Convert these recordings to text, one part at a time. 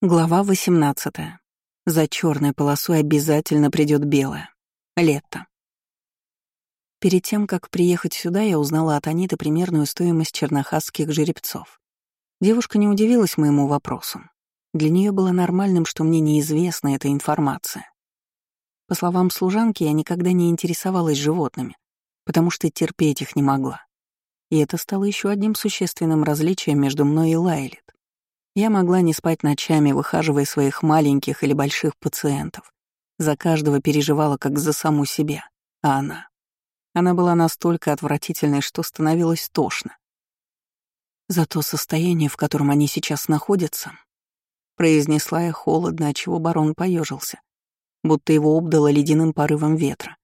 Глава 18. За черной полосой обязательно придет белая. Лето. Перед тем, как приехать сюда, я узнала от Аниты примерную стоимость чернохасских жеребцов. Девушка не удивилась моему вопросу. Для нее было нормальным, что мне неизвестна эта информация. По словам служанки, я никогда не интересовалась животными, потому что терпеть их не могла. И это стало еще одним существенным различием между мной и Лайлет. Я могла не спать ночами, выхаживая своих маленьких или больших пациентов. За каждого переживала как за саму себя. А она? Она была настолько отвратительной, что становилось тошно. За то состояние, в котором они сейчас находятся, произнесла я холодно, отчего барон поежился, будто его обдало ледяным порывом ветра.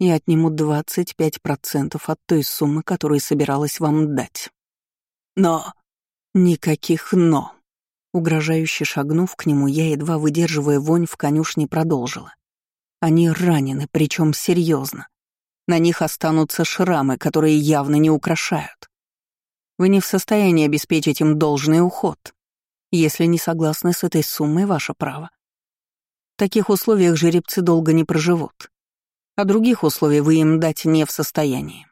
И отнимут 25% от той суммы, которую собиралась вам дать. Но Никаких «но». Угрожающе шагнув к нему, я, едва выдерживая вонь в конюшне, продолжила. Они ранены, причем серьезно. На них останутся шрамы, которые явно не украшают. Вы не в состоянии обеспечить им должный уход. Если не согласны с этой суммой, ваше право. В таких условиях жеребцы долго не проживут. А других условий вы им дать не в состоянии.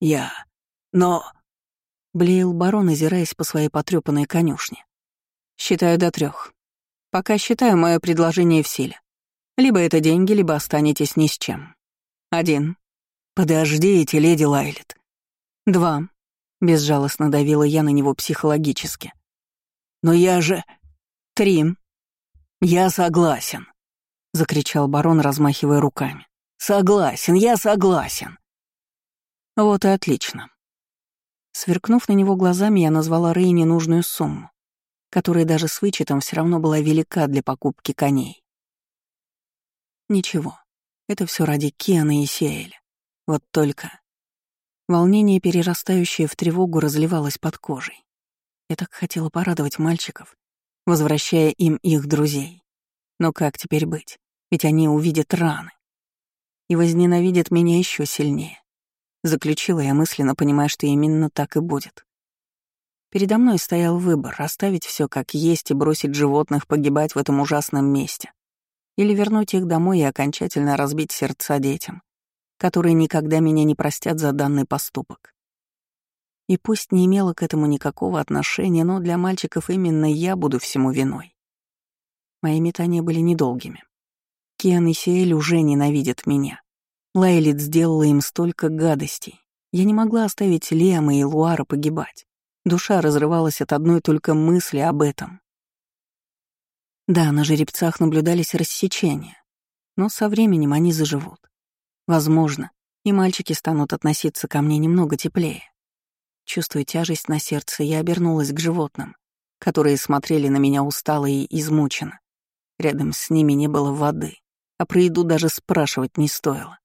Я... Но... Блеял барон, озираясь по своей потрёпанной конюшне. «Считаю до трех. Пока считаю мое предложение в силе. Либо это деньги, либо останетесь ни с чем. Один. Подождите, леди Лайлет. Два. Безжалостно давила я на него психологически. Но я же... Три. Я согласен. Закричал барон, размахивая руками. Согласен, я согласен. Вот и отлично. Сверкнув на него глазами, я назвала Рейне нужную сумму, которая даже с вычетом все равно была велика для покупки коней. Ничего, это все ради Киана и Сиэля. Вот только... Волнение, перерастающее в тревогу, разливалось под кожей. Я так хотела порадовать мальчиков, возвращая им их друзей. Но как теперь быть? Ведь они увидят раны. И возненавидят меня еще сильнее. Заключила я мысленно, понимая, что именно так и будет. Передо мной стоял выбор — оставить все как есть и бросить животных погибать в этом ужасном месте. Или вернуть их домой и окончательно разбить сердца детям, которые никогда меня не простят за данный поступок. И пусть не имела к этому никакого отношения, но для мальчиков именно я буду всему виной. Мои метания были недолгими. Киан и Сиэль уже ненавидят меня. Лайлит сделала им столько гадостей. Я не могла оставить Лема и Луара погибать. Душа разрывалась от одной только мысли об этом. Да, на жеребцах наблюдались рассечения, но со временем они заживут. Возможно, и мальчики станут относиться ко мне немного теплее. Чувствуя тяжесть на сердце, я обернулась к животным, которые смотрели на меня устало и измученно. Рядом с ними не было воды, а про еду даже спрашивать не стоило.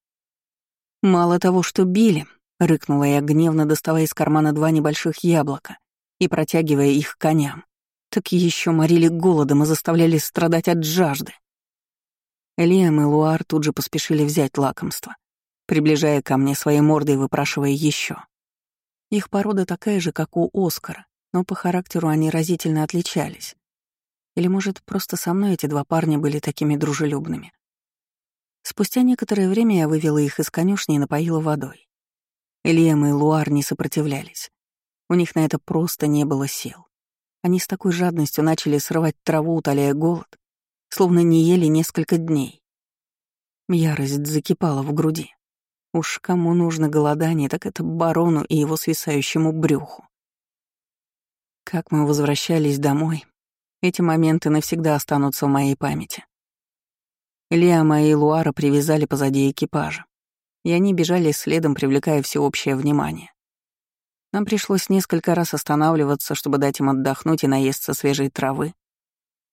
«Мало того, что били», — рыкнула я гневно, доставая из кармана два небольших яблока и протягивая их коням, так еще морили голодом и заставляли страдать от жажды. Лиам и Луар тут же поспешили взять лакомство, приближая ко мне своей мордой и выпрашивая еще. Их порода такая же, как у Оскара, но по характеру они разительно отличались. Или, может, просто со мной эти два парня были такими дружелюбными. Спустя некоторое время я вывела их из конюшни и напоила водой. Элиэм и Луар не сопротивлялись. У них на это просто не было сил. Они с такой жадностью начали срывать траву, утоляя голод, словно не ели несколько дней. Ярость закипала в груди. Уж кому нужно голодание, так это барону и его свисающему брюху. Как мы возвращались домой, эти моменты навсегда останутся в моей памяти. Лиама и Луара привязали позади экипажа, и они бежали следом, привлекая всеобщее внимание. Нам пришлось несколько раз останавливаться, чтобы дать им отдохнуть и наесться свежей травы,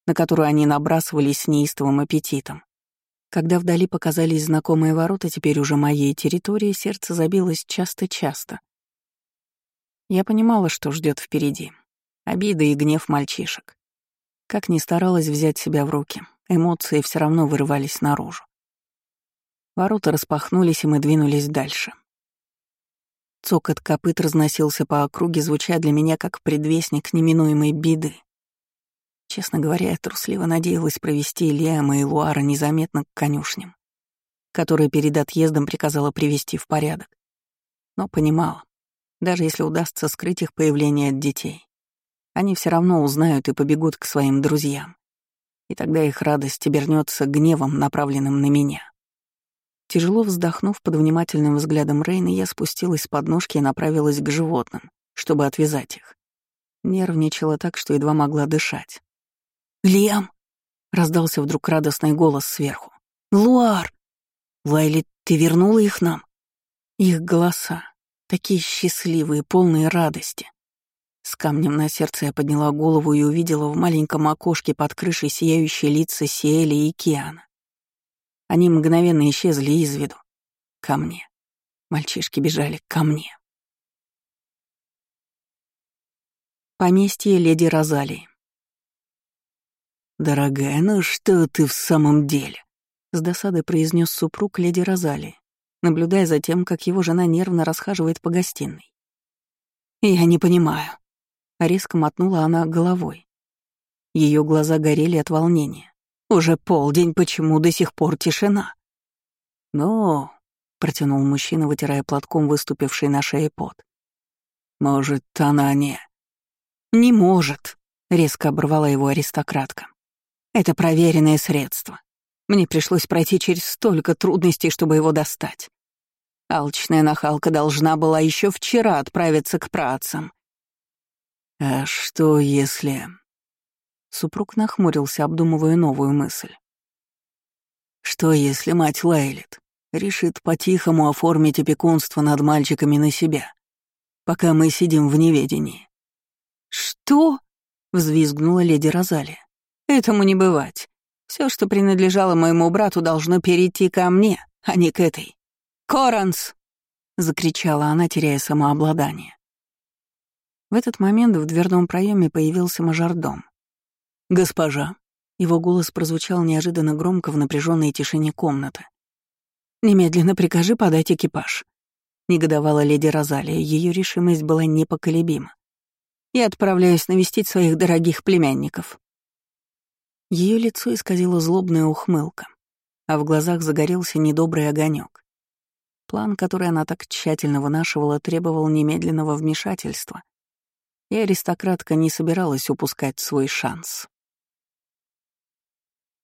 на которую они набрасывались с неистовым аппетитом. Когда вдали показались знакомые ворота, теперь уже моей территории, сердце забилось часто-часто. Я понимала, что ждет впереди. Обида и гнев мальчишек. Как ни старалась взять себя в руки, Эмоции все равно вырывались наружу. Ворота распахнулись, и мы двинулись дальше. Цокот копыт разносился по округе, звуча для меня как предвестник неминуемой беды. Честно говоря, я трусливо надеялась провести Лиама и Луара незаметно к конюшням, которые перед отъездом приказала привести в порядок. Но понимала, даже если удастся скрыть их появление от детей, они все равно узнают и побегут к своим друзьям. И тогда их радость обернется гневом, направленным на меня. Тяжело вздохнув под внимательным взглядом Рейна, я спустилась с подножки и направилась к животным, чтобы отвязать их. Нервничала так, что едва могла дышать. «Лиам!» — раздался вдруг радостный голос сверху. «Луар! Лайли, ты вернула их нам?» Их голоса, такие счастливые, полные радости. С камнем на сердце я подняла голову и увидела в маленьком окошке под крышей сияющие лица Сиэли и Киана. Они мгновенно исчезли из виду. Ко мне. Мальчишки бежали ко мне. Поместье леди Розалии. «Дорогая, ну что ты в самом деле?» — с досадой произнес супруг леди Розалии, наблюдая за тем, как его жена нервно расхаживает по гостиной. «Я не понимаю». Резко мотнула она головой. Ее глаза горели от волнения. Уже полдень, почему до сих пор тишина? Ну, протянул мужчина, вытирая платком выступивший на шее пот. Может, она не... Не может, резко оборвала его аристократка. Это проверенное средство. Мне пришлось пройти через столько трудностей, чтобы его достать. Алчная нахалка должна была еще вчера отправиться к працам. А что если... Супруг нахмурился, обдумывая новую мысль. Что если мать Лайлет решит по-тихому оформить опекунство над мальчиками на себя, пока мы сидим в неведении? «Что?» — взвизгнула леди Розалия. «Этому не бывать. Все, что принадлежало моему брату, должно перейти ко мне, а не к этой. Коранс!» — закричала она, теряя самообладание. В этот момент в дверном проеме появился мажордом. «Госпожа». Его голос прозвучал неожиданно громко в напряженной тишине комнаты. «Немедленно прикажи подать экипаж», — негодовала леди Розалия, ее решимость была непоколебима. «Я отправляюсь навестить своих дорогих племянников». Ее лицо исказило злобная ухмылка, а в глазах загорелся недобрый огонек. План, который она так тщательно вынашивала, требовал немедленного вмешательства, и аристократка не собиралась упускать свой шанс.